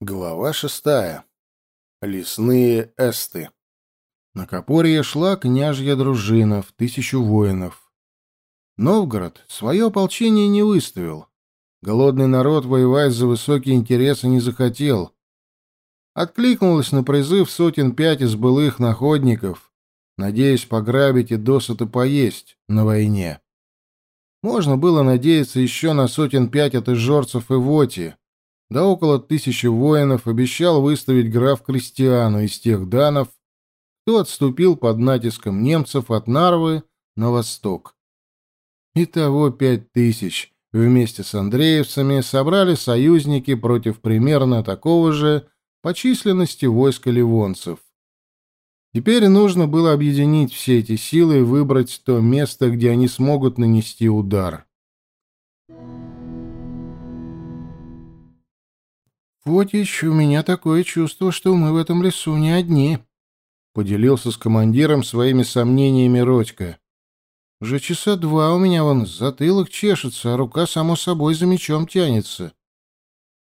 Глава шестая. Лесные эсты. На Копорье шла княжья дружина в тысячу воинов. Новгород свое ополчение не выставил. Голодный народ воевать за высокие интересы не захотел. Откликнулась на призыв сотен пять из былых находников, надеясь пограбить и досыта поесть на войне. Можно было надеяться еще на сотен пять от изжорцев и воти, да около тысячи воинов обещал выставить граф Кристиану из тех данов, кто отступил под натиском немцев от Нарвы на восток. Итого пять тысяч вместе с андреевцами собрали союзники против примерно такого же по численности войска ливонцев. Теперь нужно было объединить все эти силы и выбрать то место, где они смогут нанести удар. «Фотич, у меня такое чувство, что мы в этом лесу не одни», — поделился с командиром своими сомнениями Родька. «Уже часа два у меня вон затылок чешется, а рука, само собой, за мечом тянется».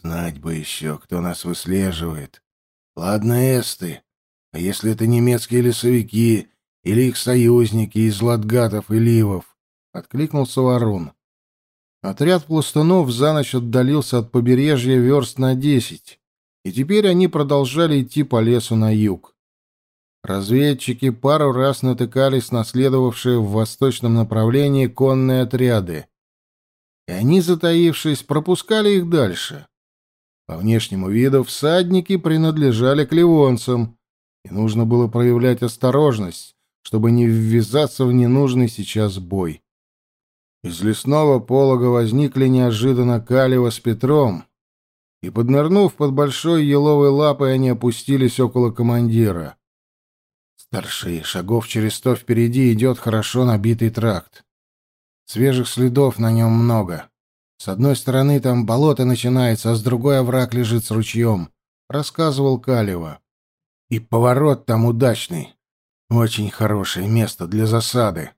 «Знать бы еще, кто нас выслеживает. Ладно, эсты, а если это немецкие лесовики или их союзники из Латгатов и Ливов?» — откликнулся Варун. Отряд пластунов за ночь отдалился от побережья верст на десять, и теперь они продолжали идти по лесу на юг. Разведчики пару раз натыкались на следовавшие в восточном направлении конные отряды, и они, затаившись, пропускали их дальше. По внешнему виду всадники принадлежали к ливонцам, и нужно было проявлять осторожность, чтобы не ввязаться в ненужный сейчас бой. Из лесного полога возникли неожиданно Калева с Петром, и, поднырнув под большой еловой лапой, они опустились около командира. Старший, шагов через сто впереди идет хорошо набитый тракт. Свежих следов на нем много. С одной стороны там болото начинается, а с другой овраг лежит с ручьем, — рассказывал Калева. И поворот там удачный. Очень хорошее место для засады.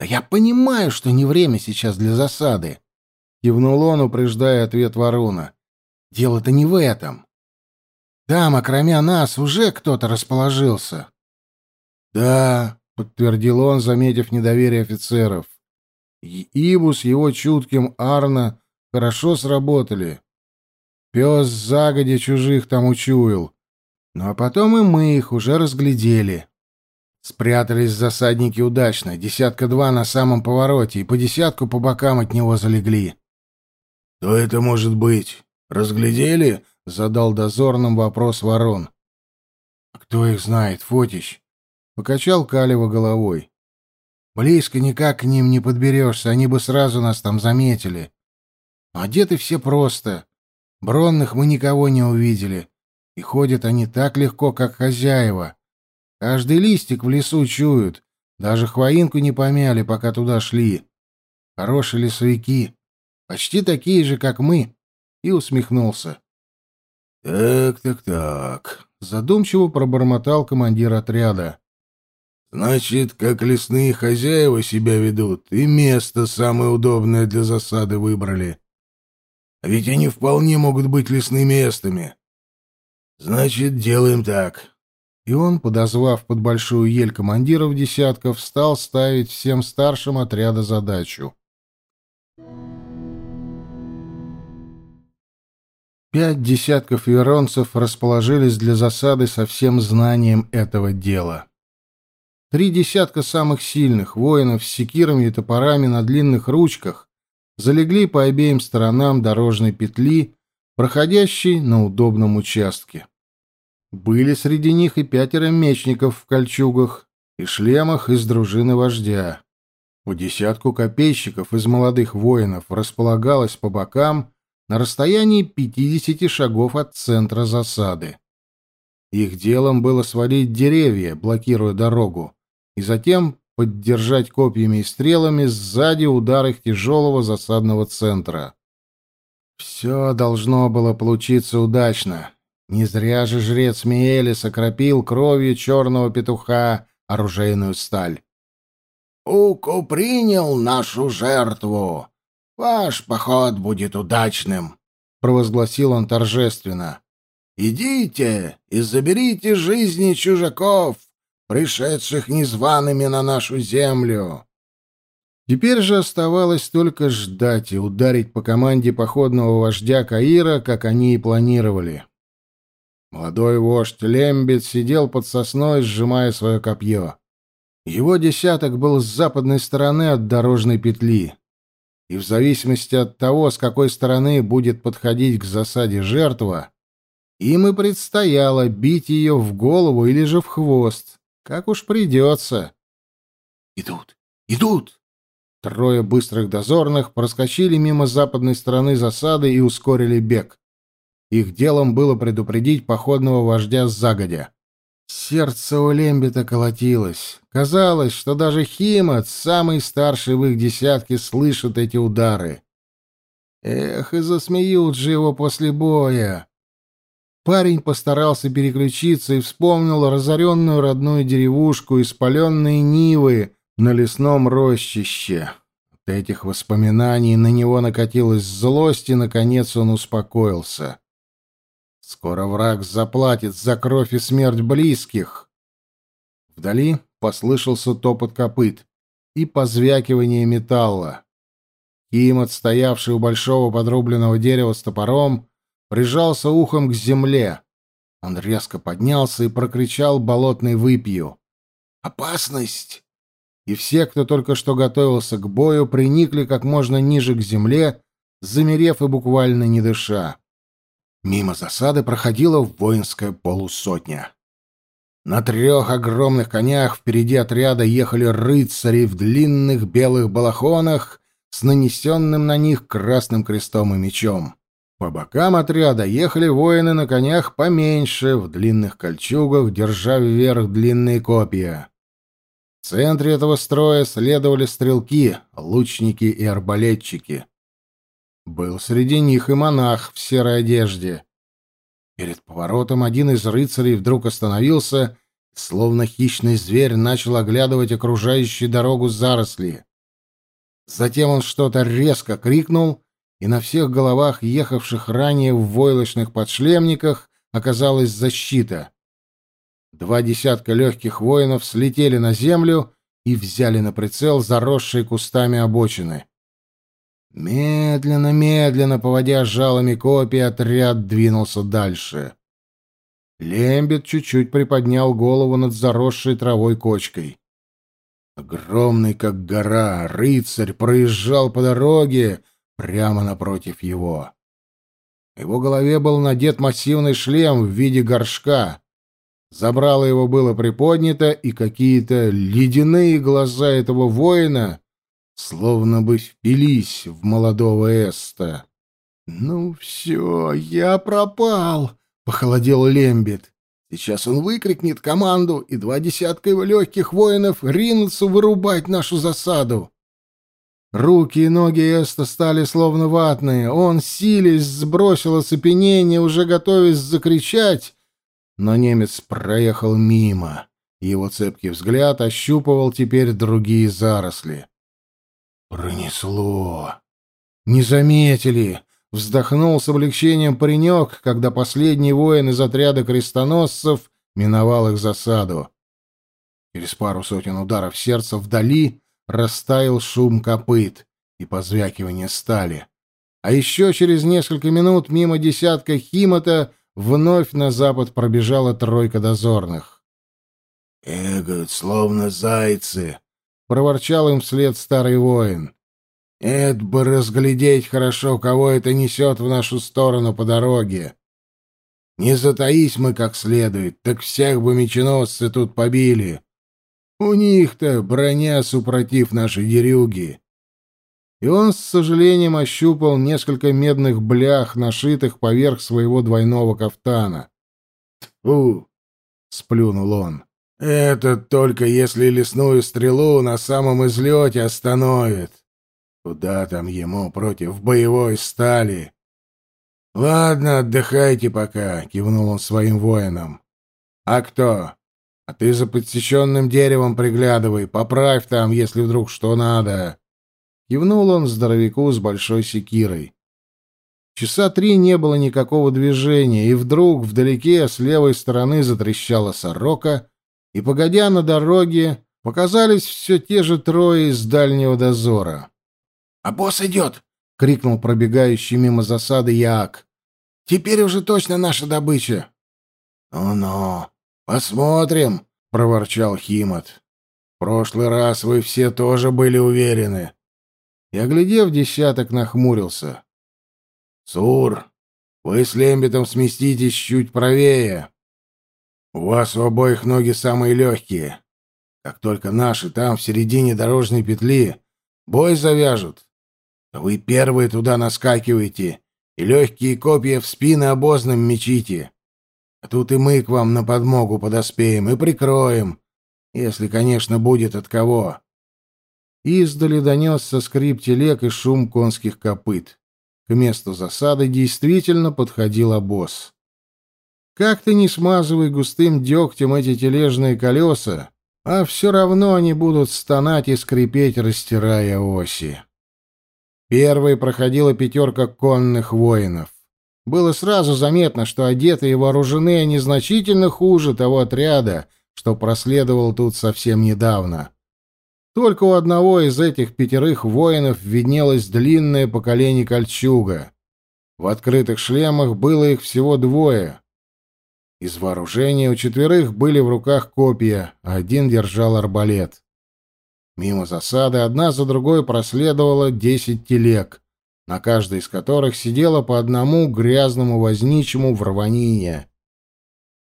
«Да я понимаю, что не время сейчас для засады», — кивнул он, упреждая ответ Варуна. «Дело-то не в этом. Там, окромя нас, уже кто-то расположился». «Да», — подтвердил он, заметив недоверие офицеров. И Ибу с его чутким Арна хорошо сработали. Пес загодя чужих там учуял. Ну а потом и мы их уже разглядели. Спрятались засадники удачно, десятка-два на самом повороте, и по десятку по бокам от него залегли. — Кто это может быть? Разглядели? — задал дозорным вопрос ворон. — Кто их знает, Фотич? — покачал Калева головой. — Близко никак к ним не подберешься, они бы сразу нас там заметили. Одеты все просто. Бронных мы никого не увидели. И ходят они так легко, как хозяева. — Каждый листик в лесу чуют. Даже хвоинку не помяли, пока туда шли. Хорошие лесовики. Почти такие же, как мы. И усмехнулся. «Так, так, так», — задумчиво пробормотал командир отряда. «Значит, как лесные хозяева себя ведут, и место самое удобное для засады выбрали. А ведь они вполне могут быть лесными местами. Значит, делаем так и он, подозвав под большую ель командиров десятков, стал ставить всем старшим отряда задачу. Пять десятков веронцев расположились для засады со всем знанием этого дела. Три десятка самых сильных воинов с секирами и топорами на длинных ручках залегли по обеим сторонам дорожной петли, проходящей на удобном участке. Были среди них и пятеро мечников в кольчугах и шлемах из дружины вождя. У десятку копейщиков из молодых воинов располагалось по бокам на расстоянии пятидесяти шагов от центра засады. Их делом было свалить деревья, блокируя дорогу, и затем поддержать копьями и стрелами сзади удар их тяжелого засадного центра. Все должно было получиться удачно, не зря же жрец Миэли сокропил кровью черного петуха оружейную сталь. «Уку принял нашу жертву. Ваш поход будет удачным», — провозгласил он торжественно. Идите и заберите жизни чужаков, пришедших незваными на нашу землю. Теперь же оставалось только ждать и ударить по команде походного вождя Каира, как они и планировали. Молодой вождь Лембит сидел под сосной, сжимая свое копье. Его десяток был с западной стороны от дорожной петли. И в зависимости от того, с какой стороны будет подходить к засаде жертва, им и предстояло бить ее в голову или же в хвост, как уж придется. «Идут! Идут!» Трое быстрых дозорных проскочили мимо западной стороны засады и ускорили бег. Их делом было предупредить походного вождя загодя. Сердце у Лембита колотилось. Казалось, что даже Химат, самый старший в их десятке, слышит эти удары. Эх, и засмеют же его после боя. Парень постарался переключиться и вспомнил разоренную родную деревушку и спаленные нивы, на лесном рощище. От этих воспоминаний на него накатилась злость, и, наконец, он успокоился. Скоро враг заплатит за кровь и смерть близких. Вдали послышался топот копыт и позвякивание металла. Ким, отстоявший у большого подрубленного дерева с топором, прижался ухом к земле. Он резко поднялся и прокричал болотный выпью. «Опасность!» и все, кто только что готовился к бою, приникли как можно ниже к земле, замерев и буквально не дыша. Мимо засады проходила воинская полусотня. На трех огромных конях впереди отряда ехали рыцари в длинных белых балахонах с нанесенным на них красным крестом и мечом. По бокам отряда ехали воины на конях поменьше, в длинных кольчугах, держа вверх длинные копья. В центре этого строя следовали стрелки, лучники и арбалетчики. Был среди них и монах в серой одежде. Перед поворотом один из рыцарей вдруг остановился, словно хищный зверь начал оглядывать окружающую дорогу заросли. Затем он что-то резко крикнул, и на всех головах ехавших ранее в войлочных подшлемниках оказалась защита. Два десятка легких воинов слетели на землю и взяли на прицел заросшие кустами обочины. Медленно, медленно, поводя жалами копий, отряд двинулся дальше. Лембет чуть-чуть приподнял голову над заросшей травой кочкой. Огромный, как гора, рыцарь проезжал по дороге прямо напротив его. В его голове был надет массивный шлем в виде горшка. Забрало его было приподнято, и какие-то ледяные глаза этого воина словно бы впились в молодого Эста. «Ну все, я пропал!» — похолодел Лембит. «Сейчас он выкрикнет команду, и два десятка его легких воинов ринутся вырубать нашу засаду!» Руки и ноги Эста стали словно ватные. Он, силясь, сбросил оцепенение, уже готовясь закричать, но немец проехал мимо. Его цепкий взгляд ощупывал теперь другие заросли. Пронесло. Не заметили. Вздохнул с облегчением паренек, когда последний воин из отряда крестоносцев миновал их засаду. Через пару сотен ударов сердца вдали растаял шум копыт и позвякивание стали. А еще через несколько минут мимо десятка химота вновь на запад пробежала тройка дозорных. «Эгают, словно зайцы», — проворчал им вслед старый воин. «Это бы разглядеть хорошо, кого это несет в нашу сторону по дороге. Не затаись мы как следует, так всех бы меченосцы тут побили. У них-то броня супротив нашей дерюги и он с сожалением ощупал несколько медных блях, нашитых поверх своего двойного кафтана. «Тьфу!» — сплюнул он. «Это только если лесную стрелу на самом излете остановит. Куда там ему против боевой стали?» «Ладно, отдыхайте пока», — кивнул он своим воинам. «А кто? А ты за подсеченным деревом приглядывай, поправь там, если вдруг что надо». Кивнул он здоровяку с большой секирой. Часа три не было никакого движения, и вдруг вдалеке с левой стороны затрещала сорока, и, погодя на дороге, показались все те же трое из дальнего дозора. — А босс идет! — крикнул пробегающий мимо засады Яак. — Теперь уже точно наша добыча. «Ну — Ну-ну, посмотрим, — проворчал В прошлый раз вы все тоже были уверены. И, оглядев десяток, нахмурился. «Сур, вы с Лембитом сместитесь чуть правее. У вас у обоих ноги самые легкие. Как только наши там, в середине дорожной петли, бой завяжут, то вы первые туда наскакиваете и легкие копья в спины обозным мечите. А тут и мы к вам на подмогу подоспеем и прикроем, если, конечно, будет от кого». Издали донесся скрип телег и шум конских копыт. К месту засады действительно подходил обоз. Как ты не смазывай густым дегтем эти тележные колеса, а все равно они будут стонать и скрипеть, растирая оси. Первой проходила пятерка конных воинов. Было сразу заметно, что одеты и вооружены они значительно хуже того отряда, что проследовал тут совсем недавно. Только у одного из этих пятерых воинов виднелось длинное поколение кольчуга. В открытых шлемах было их всего двое. Из вооружения у четверых были в руках копья, а один держал арбалет. Мимо засады одна за другой проследовало десять телег, на каждой из которых сидело по одному грязному возничему в рванине.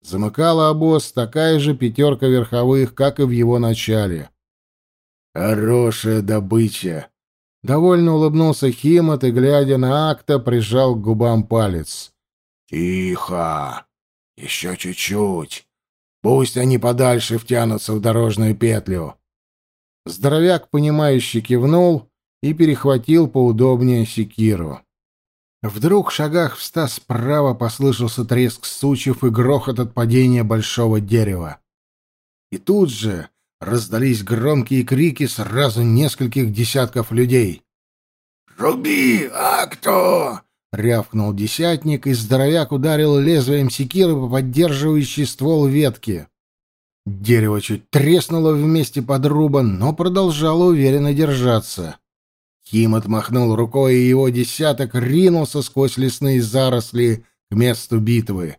Замыкала обоз такая же пятерка верховых, как и в его начале. Хорошая добыча. Довольно улыбнулся Химот и, глядя на акта, прижал к губам палец. Тихо. Еще чуть-чуть. Пусть они подальше втянутся в дорожную петлю. Здоровяк, понимающе кивнул и перехватил поудобнее секиру. Вдруг в шагах в ста справа послышался треск сучьев и грохот от падения большого дерева. И тут же раздались громкие крики сразу нескольких десятков людей. «Руби! А кто?» — рявкнул десятник, и здоровяк ударил лезвием секиры по поддерживающей ствол ветки. Дерево чуть треснуло вместе подруба, но продолжало уверенно держаться. Хим отмахнул рукой, и его десяток ринулся сквозь лесные заросли к месту битвы.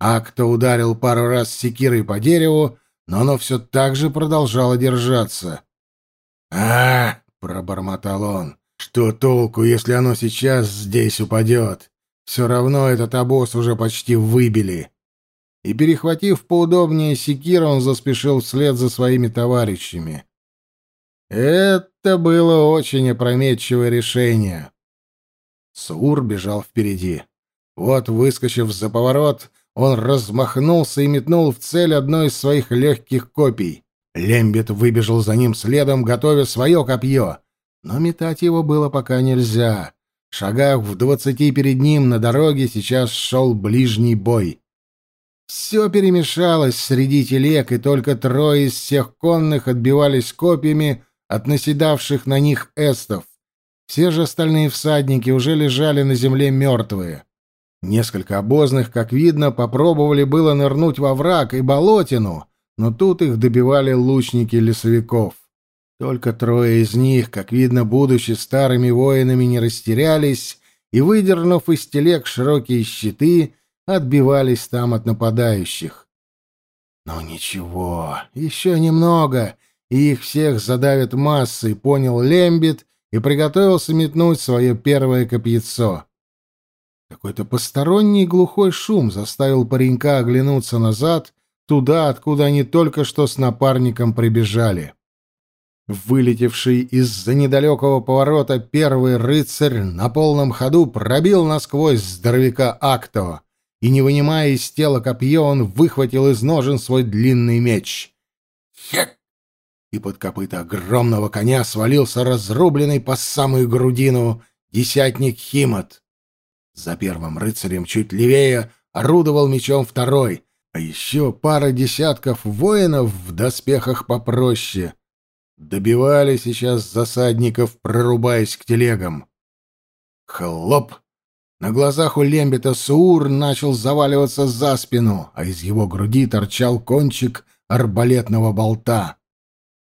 Акто ударил пару раз секирой по дереву, но оно все так же продолжало держаться. а, пробормотал он. «Что толку, если оно сейчас здесь упадет? Все равно этот обоз уже почти выбили». И, перехватив поудобнее секира, он заспешил вслед за своими товарищами. Это было очень опрометчивое решение. Сур бежал впереди. Вот, выскочив за поворот, он размахнулся и метнул в цель одно из своих легких копий. Лембет выбежал за ним следом, готовя свое копье. Но метать его было пока нельзя. В шагах в двадцати перед ним на дороге сейчас шел ближний бой. Все перемешалось среди телег, и только трое из всех конных отбивались копьями от наседавших на них эстов. Все же остальные всадники уже лежали на земле мертвые. Несколько обозных, как видно, попробовали было нырнуть во враг и болотину, но тут их добивали лучники лесовиков. Только трое из них, как видно, будучи старыми воинами, не растерялись и, выдернув из телег широкие щиты, отбивались там от нападающих. Но ничего, еще немного, и их всех задавят массой, понял Лембит и приготовился метнуть свое первое копьецо. Какой-то посторонний глухой шум заставил паренька оглянуться назад, туда, откуда они только что с напарником прибежали. Вылетевший из-за недалекого поворота первый рыцарь на полном ходу пробил насквозь здоровяка Акто, и, не вынимая из тела копье, он выхватил из ножен свой длинный меч. Хек! И под копыта огромного коня свалился разрубленный по самую грудину десятник Химот. За первым рыцарем чуть левее орудовал мечом второй, а еще пара десятков воинов в доспехах попроще. Добивали сейчас засадников, прорубаясь к телегам. Хлоп! На глазах у Лембета Суур начал заваливаться за спину, а из его груди торчал кончик арбалетного болта.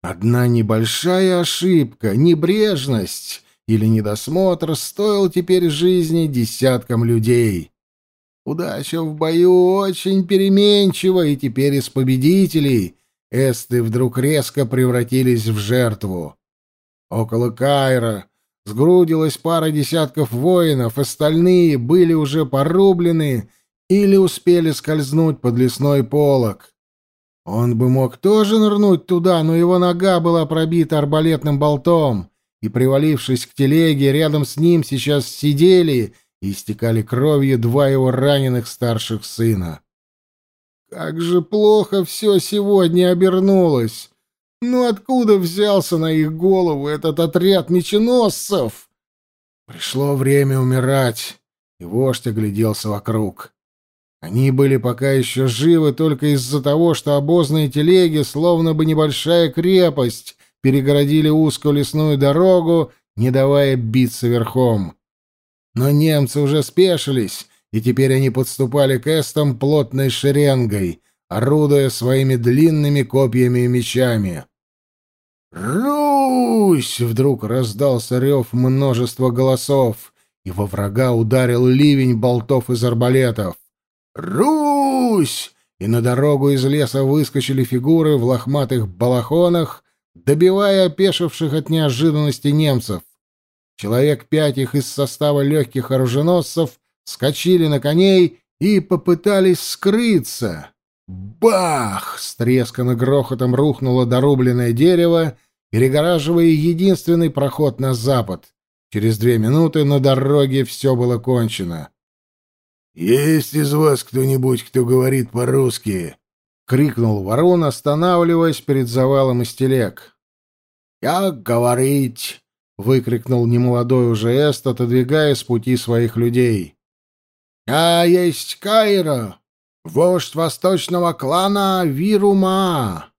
Одна небольшая ошибка, небрежность или недосмотр стоил теперь жизни десяткам людей. Удача в бою очень переменчива, и теперь из победителей эсты вдруг резко превратились в жертву. Около Кайра сгрудилась пара десятков воинов, остальные были уже порублены или успели скользнуть под лесной полог. Он бы мог тоже нырнуть туда, но его нога была пробита арбалетным болтом, и, привалившись к телеге, рядом с ним сейчас сидели и истекали кровью два его раненых старших сына. Как же плохо все сегодня обернулось! Ну откуда взялся на их голову этот отряд меченосцев? Пришло время умирать, и вождь огляделся вокруг. Они были пока еще живы только из-за того, что обозные телеги, словно бы небольшая крепость, перегородили узкую лесную дорогу, не давая биться верхом. Но немцы уже спешились, и теперь они подступали к эстам плотной шеренгой, орудуя своими длинными копьями и мечами. «Русь!» — вдруг раздался рев множества голосов, и во врага ударил ливень болтов из арбалетов. «Русь!» И на дорогу из леса выскочили фигуры в лохматых балахонах, добивая опешивших от неожиданности немцев. Человек пять их из состава легких оруженосцев скочили на коней и попытались скрыться. Бах! С треском и грохотом рухнуло дорубленное дерево, перегораживая единственный проход на запад. Через две минуты на дороге все было кончено. «Есть из вас кто-нибудь, кто говорит по-русски?» — крикнул ворон, останавливаясь перед завалом из телег. «Как говорить?» — выкрикнул немолодой уже Эст, отодвигая с пути своих людей. «Я есть Кайра, вождь восточного клана Вирума.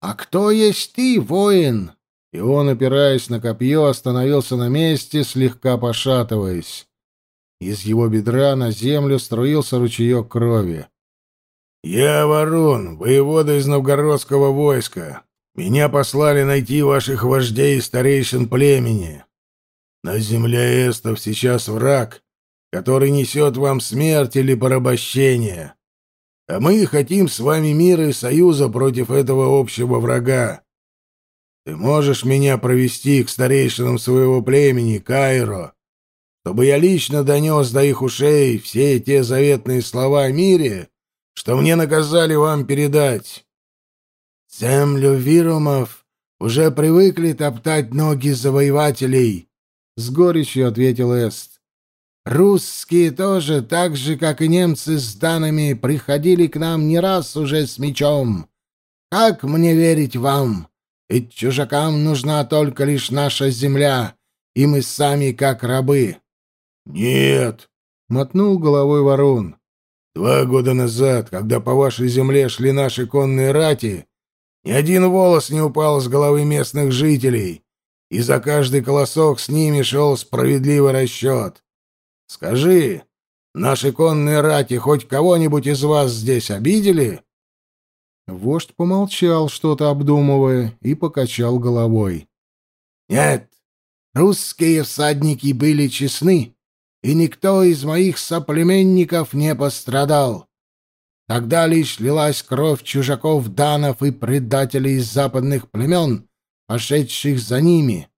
А кто есть ты, воин?» И он, опираясь на копье, остановился на месте, слегка пошатываясь. Из его бедра на землю струился ручеек крови. «Я Ворон, воевода из новгородского войска. Меня послали найти ваших вождей и старейшин племени. На земле эстов сейчас враг, который несет вам смерть или порабощение. А мы хотим с вами мира и союза против этого общего врага. Ты можешь меня провести к старейшинам своего племени, Кайро, чтобы я лично донес до их ушей все те заветные слова о мире, что мне наказали вам передать. Землю Вирумов уже привыкли топтать ноги завоевателей, — с горечью ответил Эст. Русские тоже, так же, как и немцы с данными, приходили к нам не раз уже с мечом. Как мне верить вам? Ведь чужакам нужна только лишь наша земля, и мы сами как рабы. «Нет», — мотнул головой ворон. «Два года назад, когда по вашей земле шли наши конные рати, ни один волос не упал с головы местных жителей, и за каждый колосок с ними шел справедливый расчет. Скажи, наши конные рати хоть кого-нибудь из вас здесь обидели?» Вождь помолчал, что-то обдумывая, и покачал головой. «Нет, русские всадники были честны и никто из моих соплеменников не пострадал. Тогда лишь лилась кровь чужаков данов и предателей из западных племен, пошедших за ними.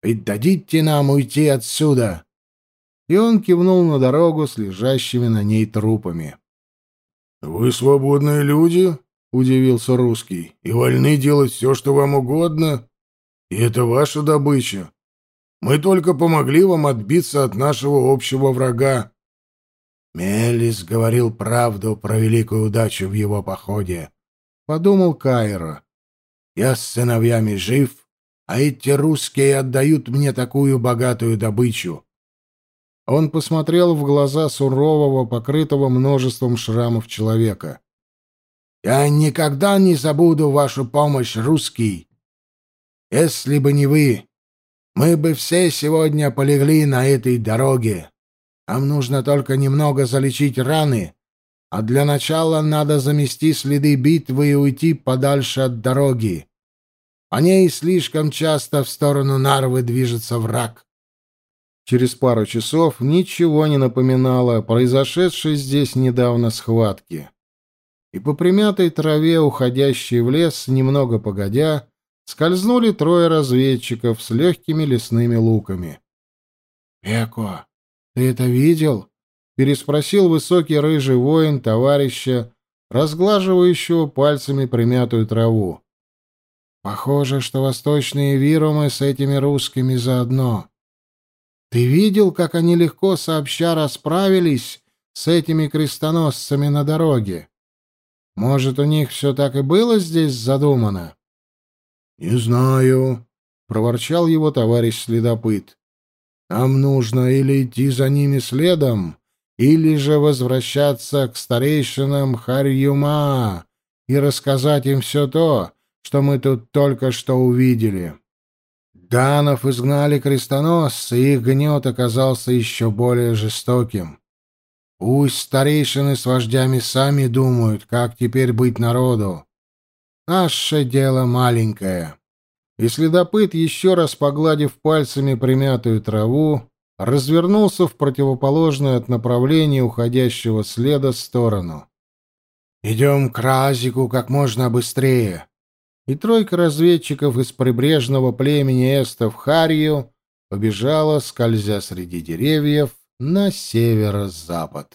Ведь дадите нам уйти отсюда!» И он кивнул на дорогу с лежащими на ней трупами. «Вы свободные люди?» — удивился русский. «И вольны делать все, что вам угодно? И это ваша добыча. Мы только помогли вам отбиться от нашего общего врага. Мелис говорил правду про великую удачу в его походе. Подумал Кайро. Я с сыновьями жив, а эти русские отдают мне такую богатую добычу. Он посмотрел в глаза сурового, покрытого множеством шрамов человека. «Я никогда не забуду вашу помощь, русский. Если бы не вы, мы бы все сегодня полегли на этой дороге. Нам нужно только немного залечить раны, а для начала надо замести следы битвы и уйти подальше от дороги. По ней слишком часто в сторону Нарвы движется враг. Через пару часов ничего не напоминало произошедшей здесь недавно схватке. И по примятой траве, уходящей в лес, немного погодя, скользнули трое разведчиков с легкими лесными луками. «Эко, ты это видел?» — переспросил высокий рыжий воин товарища, разглаживающего пальцами примятую траву. «Похоже, что восточные вирумы с этими русскими заодно». Ты видел, как они легко сообща расправились с этими крестоносцами на дороге? Может, у них все так и было здесь задумано? — Не знаю, — проворчал его товарищ-следопыт. — Нам нужно или идти за ними следом, или же возвращаться к старейшинам Харьюма и рассказать им все то, что мы тут только что увидели. Данов изгнали крестоносцы, их гнет оказался еще более жестоким. Пусть старейшины с вождями сами думают, как теперь быть народу. Наше дело маленькое. И следопыт, еще раз погладив пальцами примятую траву, развернулся в противоположную от направления уходящего следа сторону. «Идем к Разику как можно быстрее и тройка разведчиков из прибрежного племени эстов Харью побежала, скользя среди деревьев, на северо-запад.